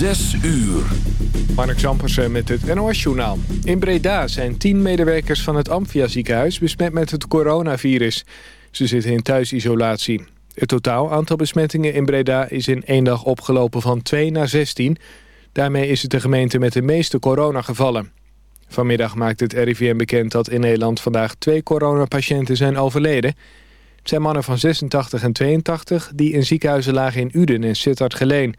Zes uur. Mark Zampersen met het NOS-journaal. In Breda zijn tien medewerkers van het Amphia ziekenhuis besmet met het coronavirus. Ze zitten in thuisisolatie. Het totaal aantal besmettingen in Breda is in één dag opgelopen van 2 naar 16. Daarmee is het de gemeente met de meeste coronagevallen. Vanmiddag maakt het RIVM bekend dat in Nederland vandaag twee coronapatiënten zijn overleden. Het zijn mannen van 86 en 82 die in ziekenhuizen lagen in Uden en Sittard-Geleen.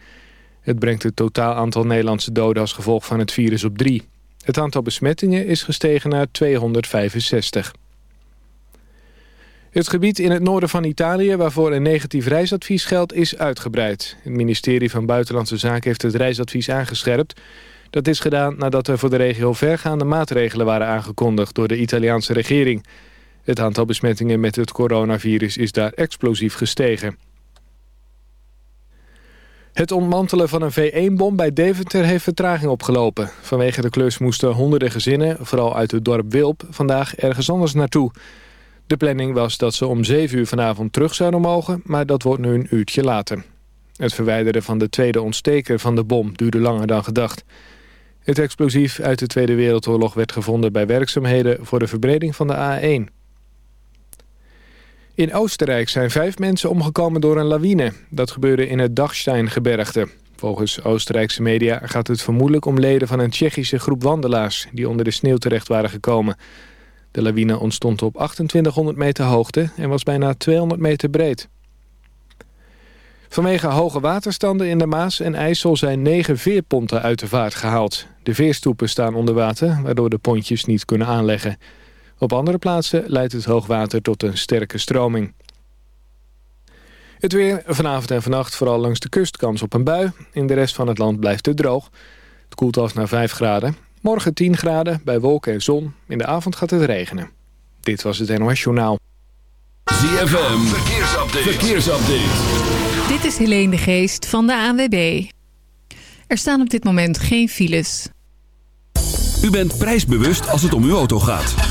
Het brengt het totaal aantal Nederlandse doden als gevolg van het virus op drie. Het aantal besmettingen is gestegen naar 265. Het gebied in het noorden van Italië waarvoor een negatief reisadvies geldt is uitgebreid. Het ministerie van Buitenlandse Zaken heeft het reisadvies aangescherpt. Dat is gedaan nadat er voor de regio vergaande maatregelen waren aangekondigd door de Italiaanse regering. Het aantal besmettingen met het coronavirus is daar explosief gestegen. Het ontmantelen van een V1-bom bij Deventer heeft vertraging opgelopen. Vanwege de klus moesten honderden gezinnen, vooral uit het dorp Wilp, vandaag ergens anders naartoe. De planning was dat ze om 7 uur vanavond terug zouden mogen, maar dat wordt nu een uurtje later. Het verwijderen van de tweede ontsteker van de bom duurde langer dan gedacht. Het explosief uit de Tweede Wereldoorlog werd gevonden bij werkzaamheden voor de verbreding van de A1. In Oostenrijk zijn vijf mensen omgekomen door een lawine. Dat gebeurde in het Dachstein-gebergte. Volgens Oostenrijkse media gaat het vermoedelijk om leden van een Tsjechische groep wandelaars... die onder de sneeuw terecht waren gekomen. De lawine ontstond op 2800 meter hoogte en was bijna 200 meter breed. Vanwege hoge waterstanden in de Maas en IJssel zijn negen veerponten uit de vaart gehaald. De veerstoepen staan onder water, waardoor de pontjes niet kunnen aanleggen. Op andere plaatsen leidt het hoogwater tot een sterke stroming. Het weer vanavond en vannacht vooral langs de kust kans op een bui. In de rest van het land blijft het droog. Het koelt af naar 5 graden. Morgen 10 graden bij wolken en zon. In de avond gaat het regenen. Dit was het NOS Journaal. ZFM, verkeersupdate. verkeersupdate. Dit is Helene de Geest van de ANWB. Er staan op dit moment geen files. U bent prijsbewust als het om uw auto gaat.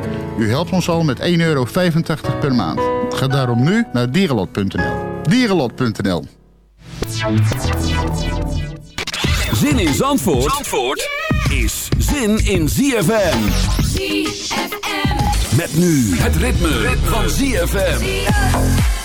U helpt ons al met 1,85 euro per maand. Ga daarom nu naar dierenlot.nl. Dierenlot.nl Zin in Zandvoort, Zandvoort is zin in ZFM. ZFM. Met nu het ritme, van ZFM.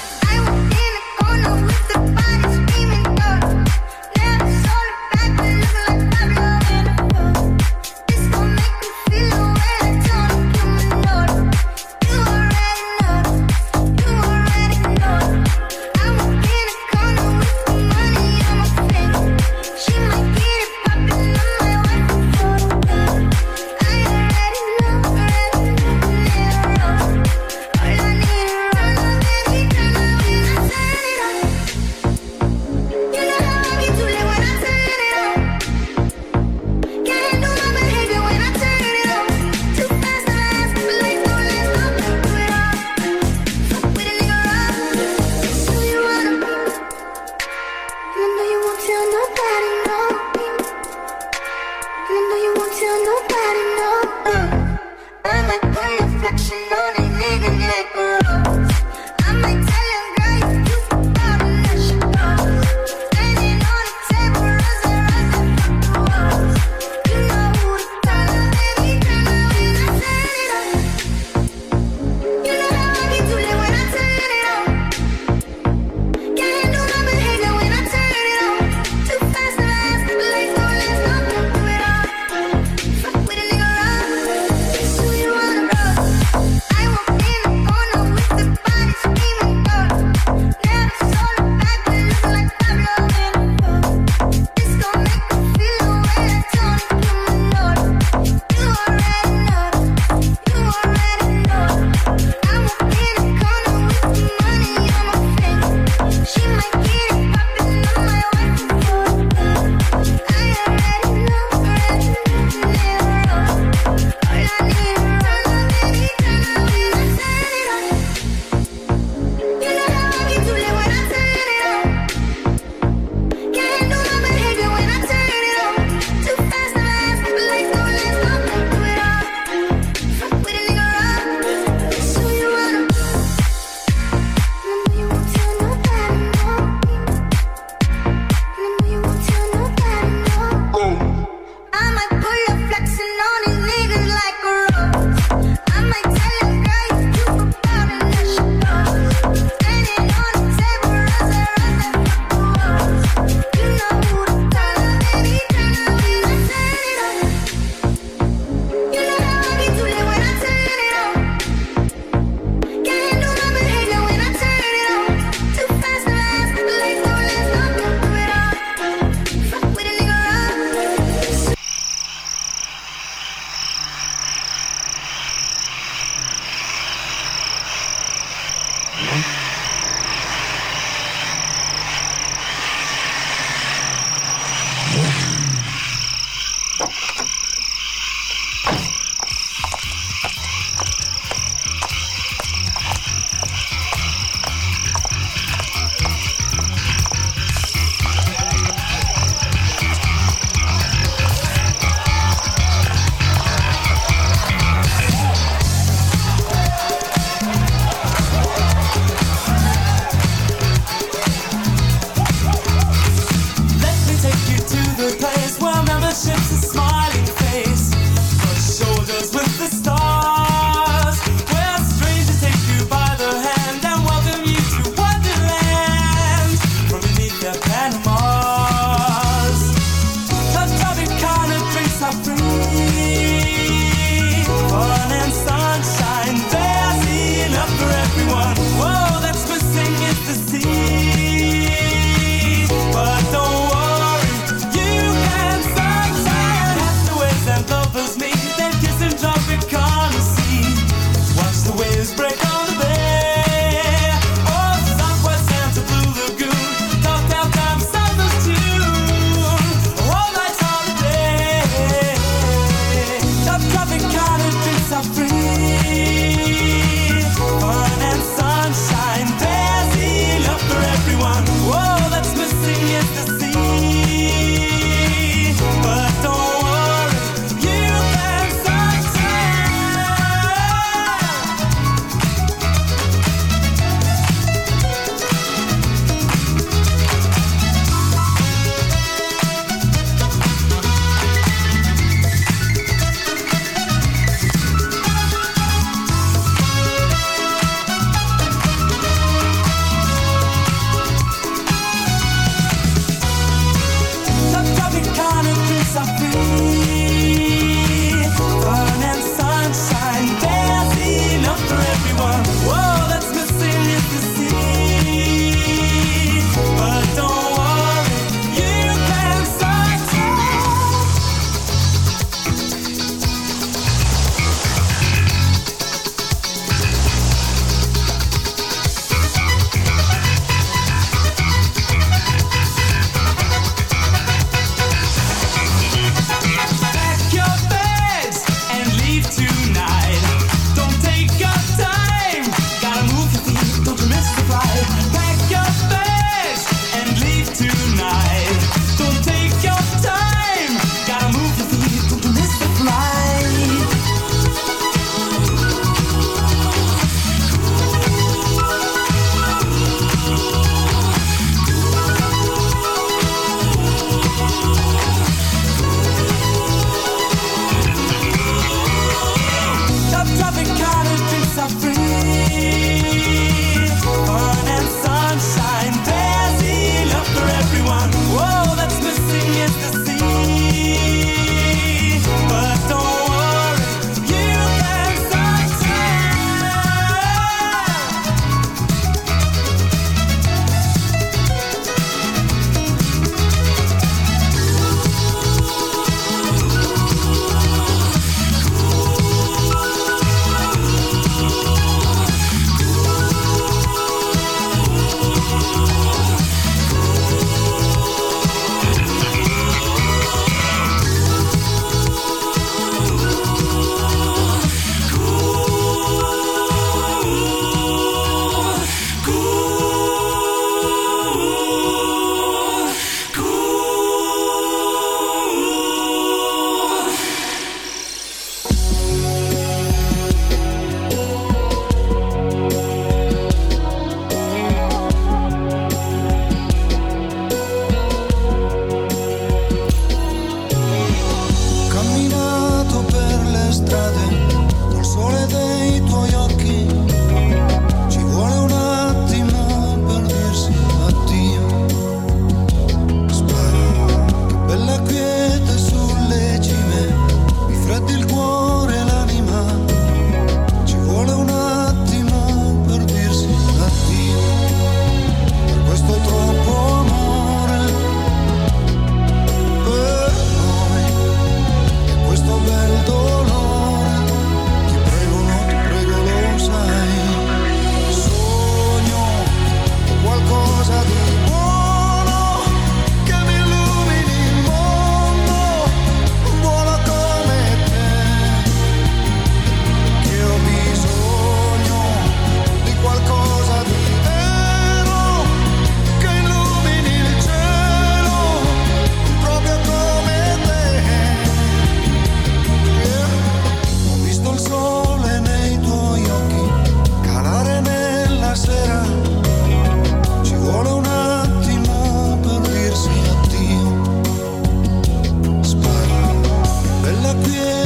la piel.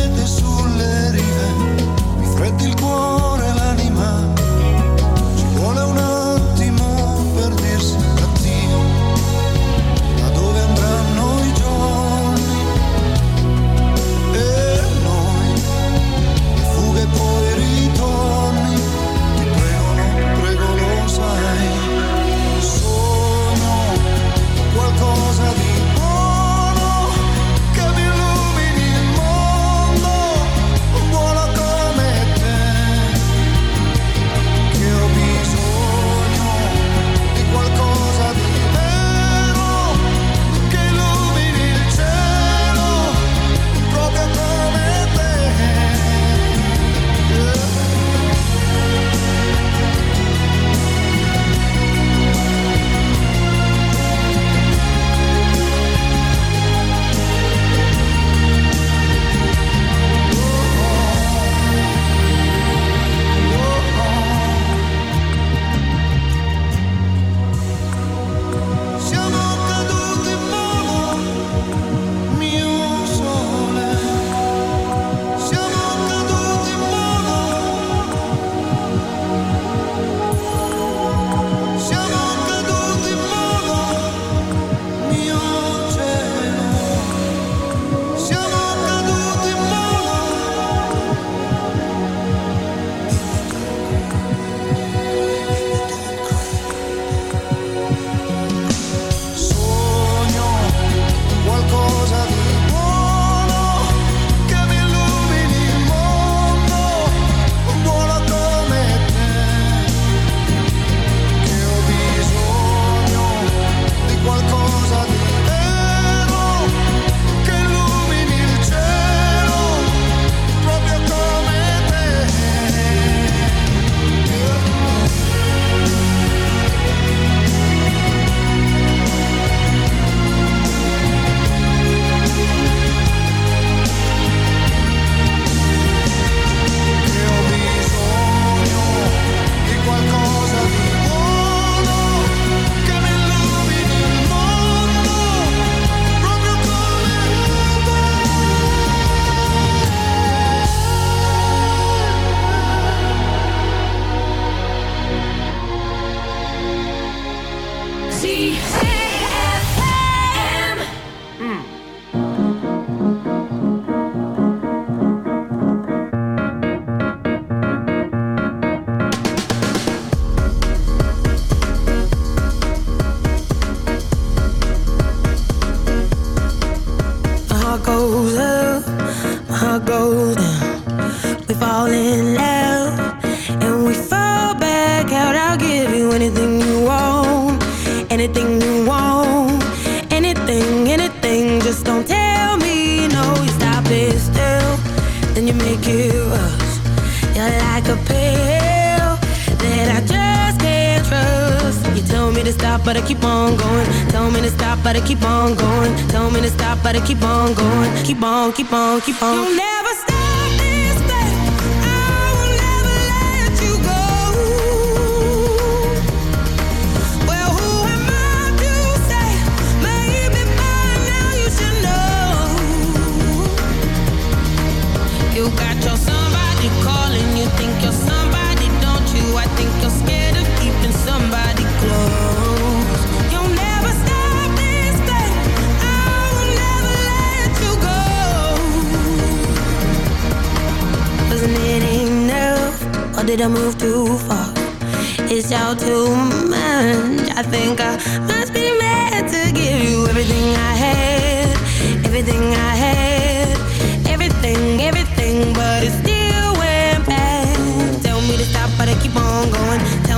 You got your somebody calling, you think you're somebody, don't you? I think you're scared of keeping somebody close. You'll never stop this thing, I will never let you go. Cause it enough, or did I move too far? It's all too much, I think I must be mad to give you everything I had, everything I had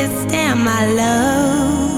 this, damn, my love.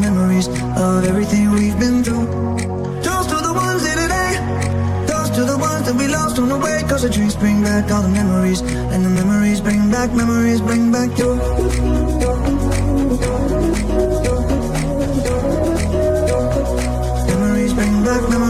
memories of everything we've been through. Toast to the ones in today. Toast to the ones that we lost on the way. Cause the dreams bring back all the memories. And the memories bring back, memories bring back you. Memories bring back memories.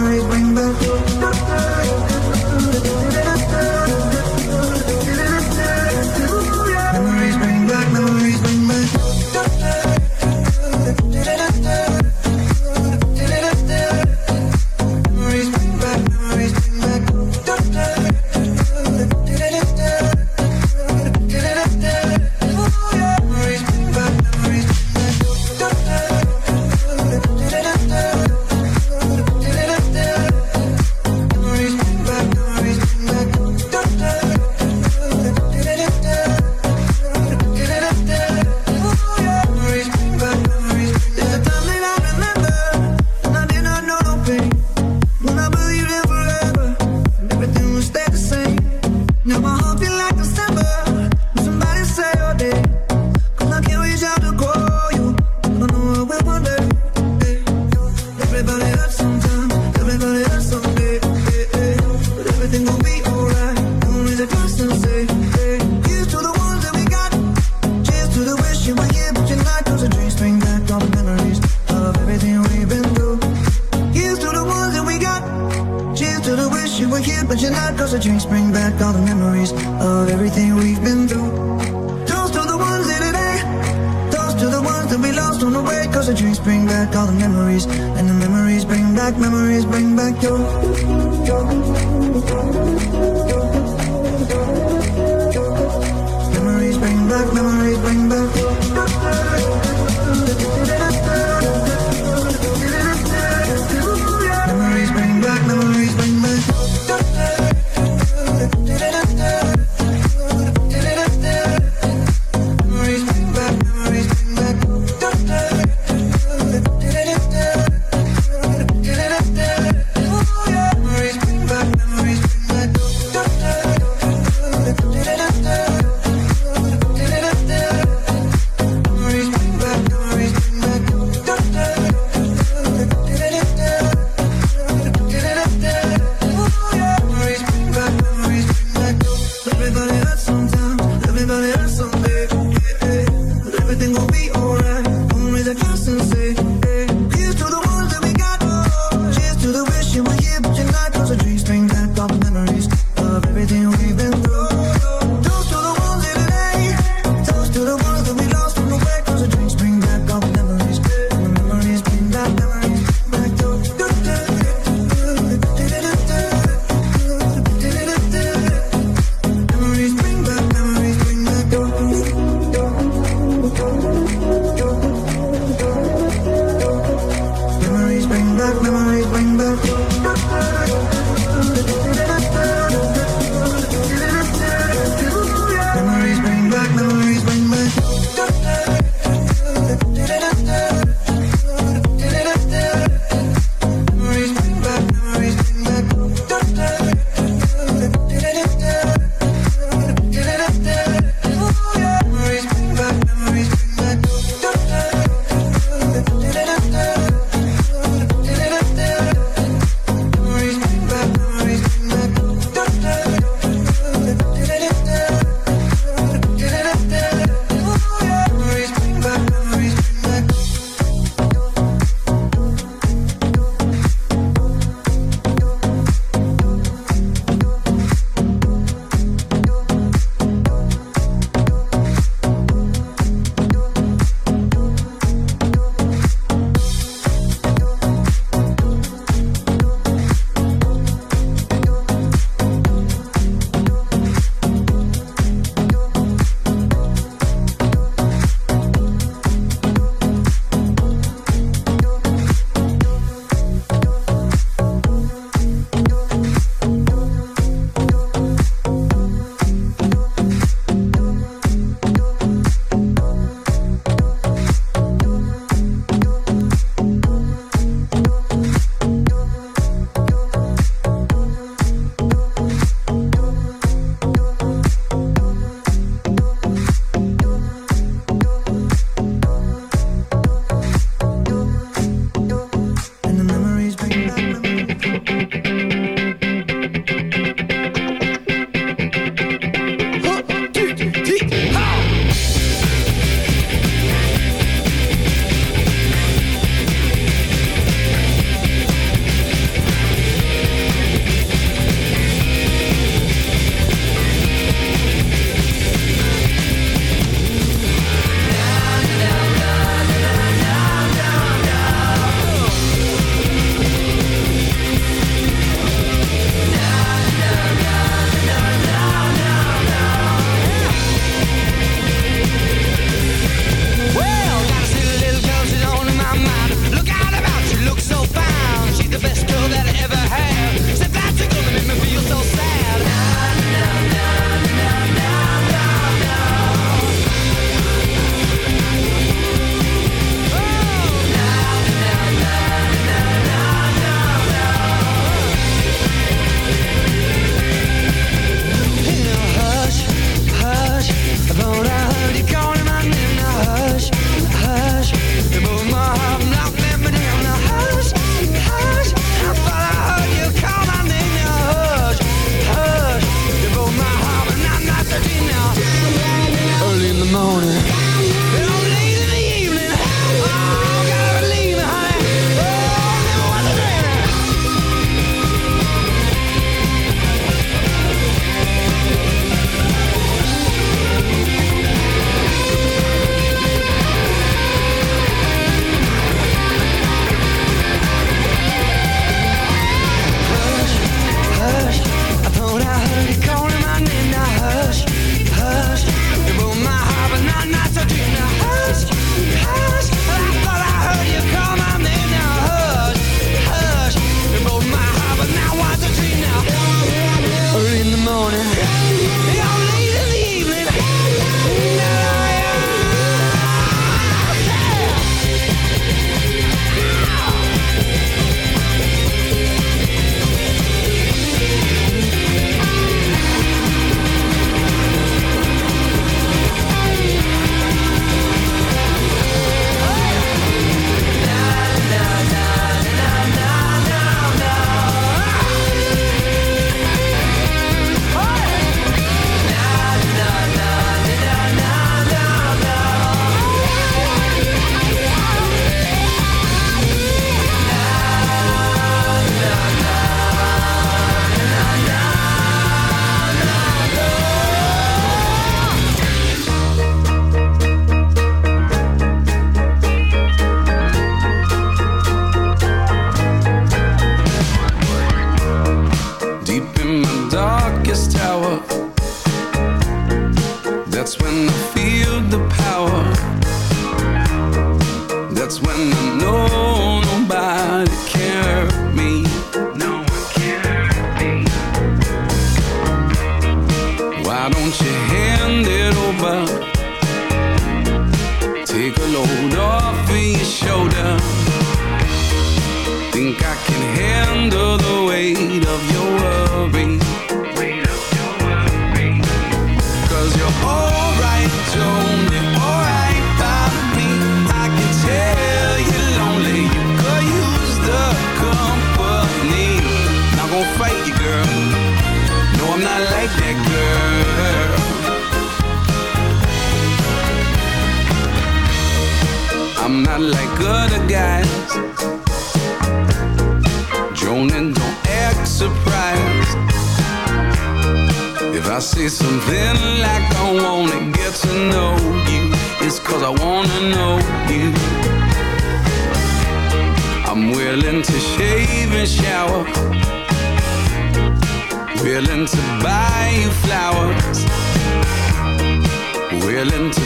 violento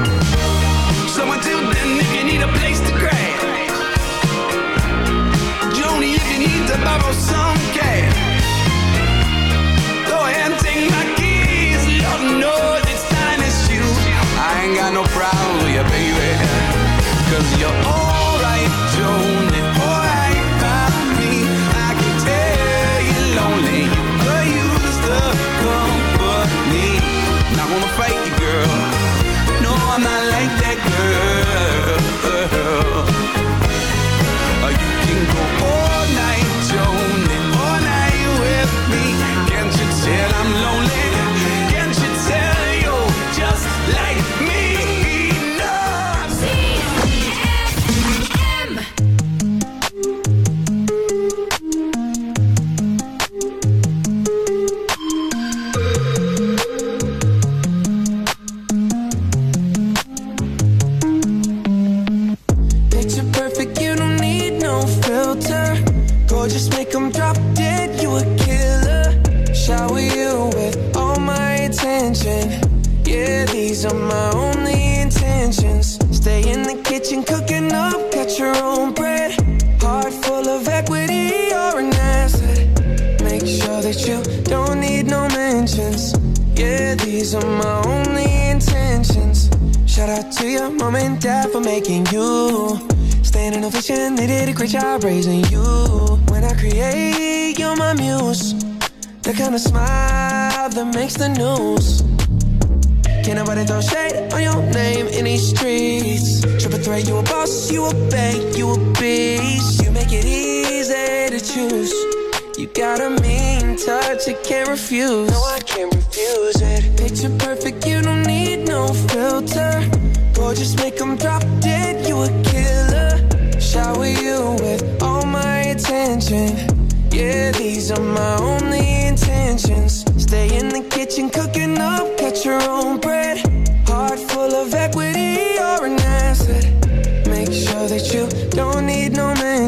Cause you're all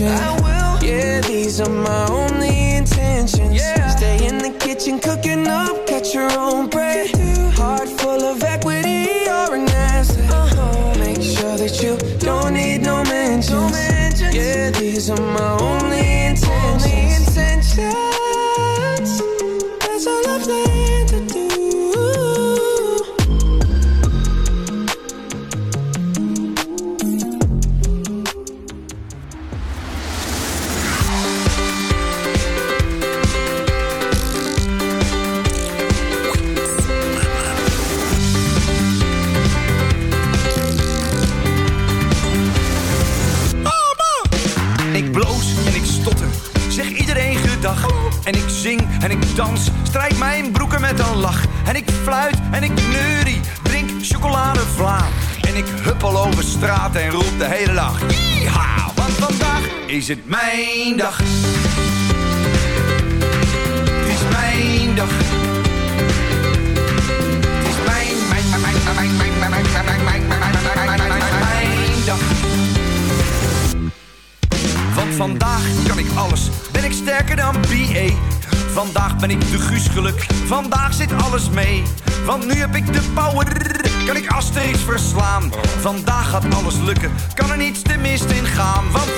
Attention. I will. Yeah, these are my only intentions. Yeah. Stay in the kitchen, cooking up, catch your own bread. Heart full of equity, you're an asset. Uh-huh. Make sure that you don't need no mentions. Yeah, these are my is het mijn dag. Het is mijn dag. Het is mijn, mijn, mijn, mijn, mijn, mijn, mijn, mijn, mijn, mijn, mijn, mijn, dag. Want vandaag kan ik alles, ben ik sterker dan BA. Vandaag ben ik de Guus geluk, vandaag zit alles mee. Want nu heb ik de power, kan ik Asterix verslaan. Vandaag gaat alles lukken, kan er niets te mist in gaan. Want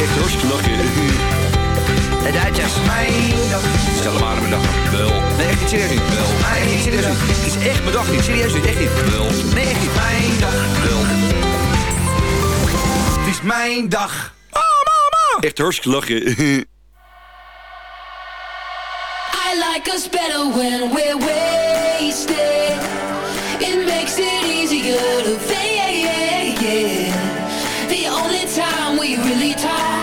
Echt hartstikke De Duitsers. Mijn dag. Stel maar aan mijn dag. Wel. Nee, echt niet serieus niet. Wel. Nee, niet serieus niet. Het is echt mijn dag niet. Serieus niet. Echt niet. Wel. Nee, echt niet. Mijn dag. Wel. Het is mijn dag. Oh, mama. Echt hartstikke lachen. I like us better when we're wasted. It makes it easier to fake. really time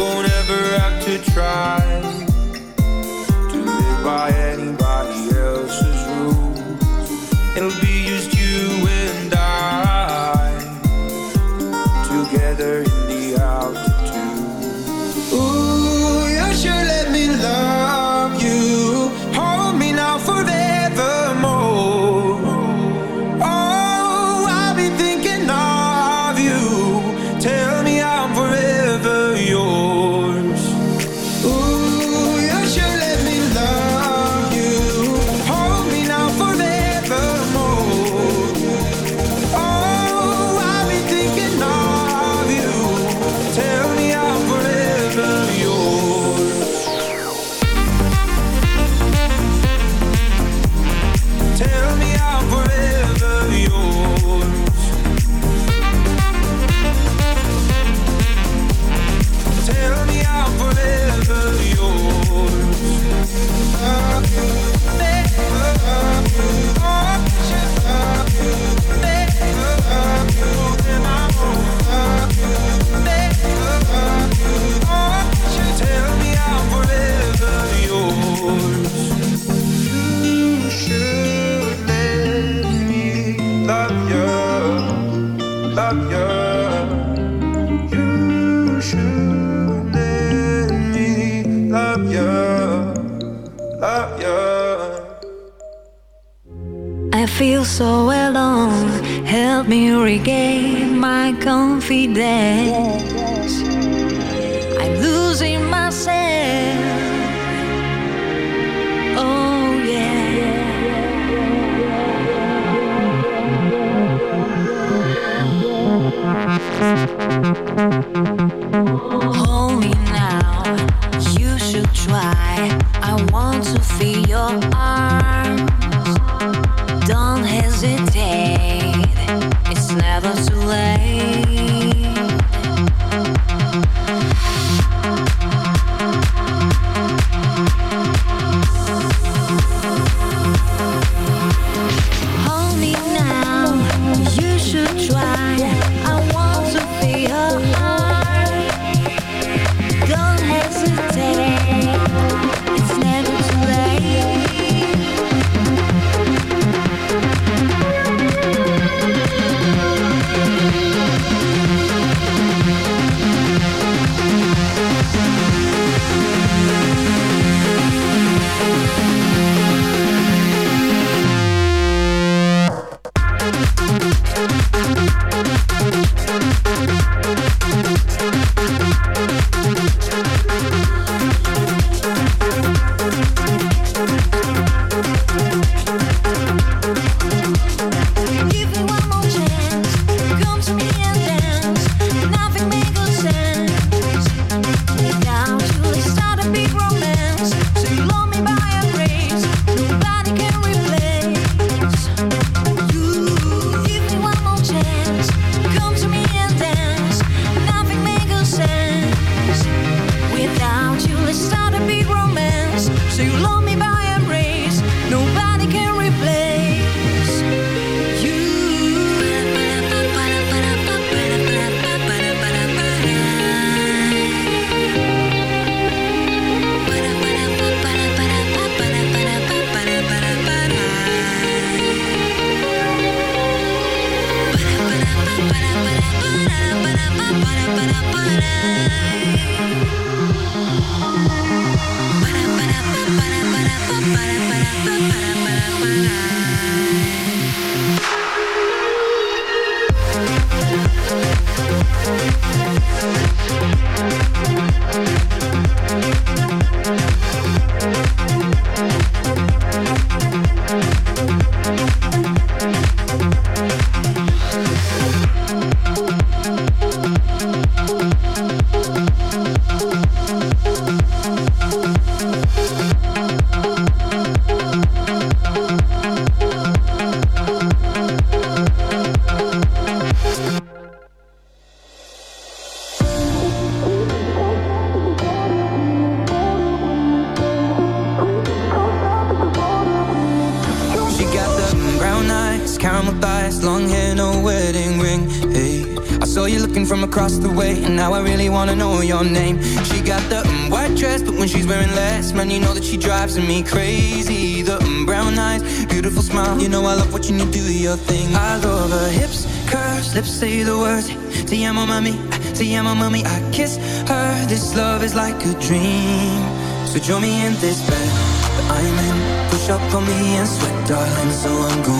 won't ever have to try me regain my confidence. this bed I'm in. Push up on me and sweat, darling, so I'm going